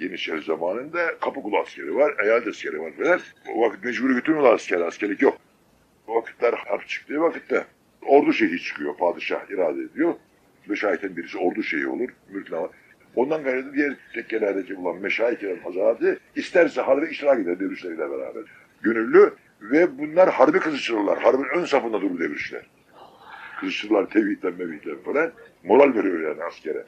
Yeniçeri zamanında Kapıkulu askeri var, eyalet askeri var falan. O vakit mecburi götürmüyorlar askeri, askerlik yok. O vakitler harp çıktığı vakitte ordu şeyhi çıkıyor, padişah irade ediyor. Meşayitin birisi ordu şeyhi olur, mülknama. Ondan gayrı diğer tekkelerdeki bulan meşayiklerin hazaratı isterse harbe iştirak eder devirişleriyle beraber. Gönüllü ve bunlar harbi kızıştırırlar. Harbin ön safında durur devirişler. Kızıştırırlar tevhidden mevhidden falan. Moral veriyor yani askere.